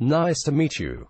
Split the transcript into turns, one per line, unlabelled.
Nice to meet you.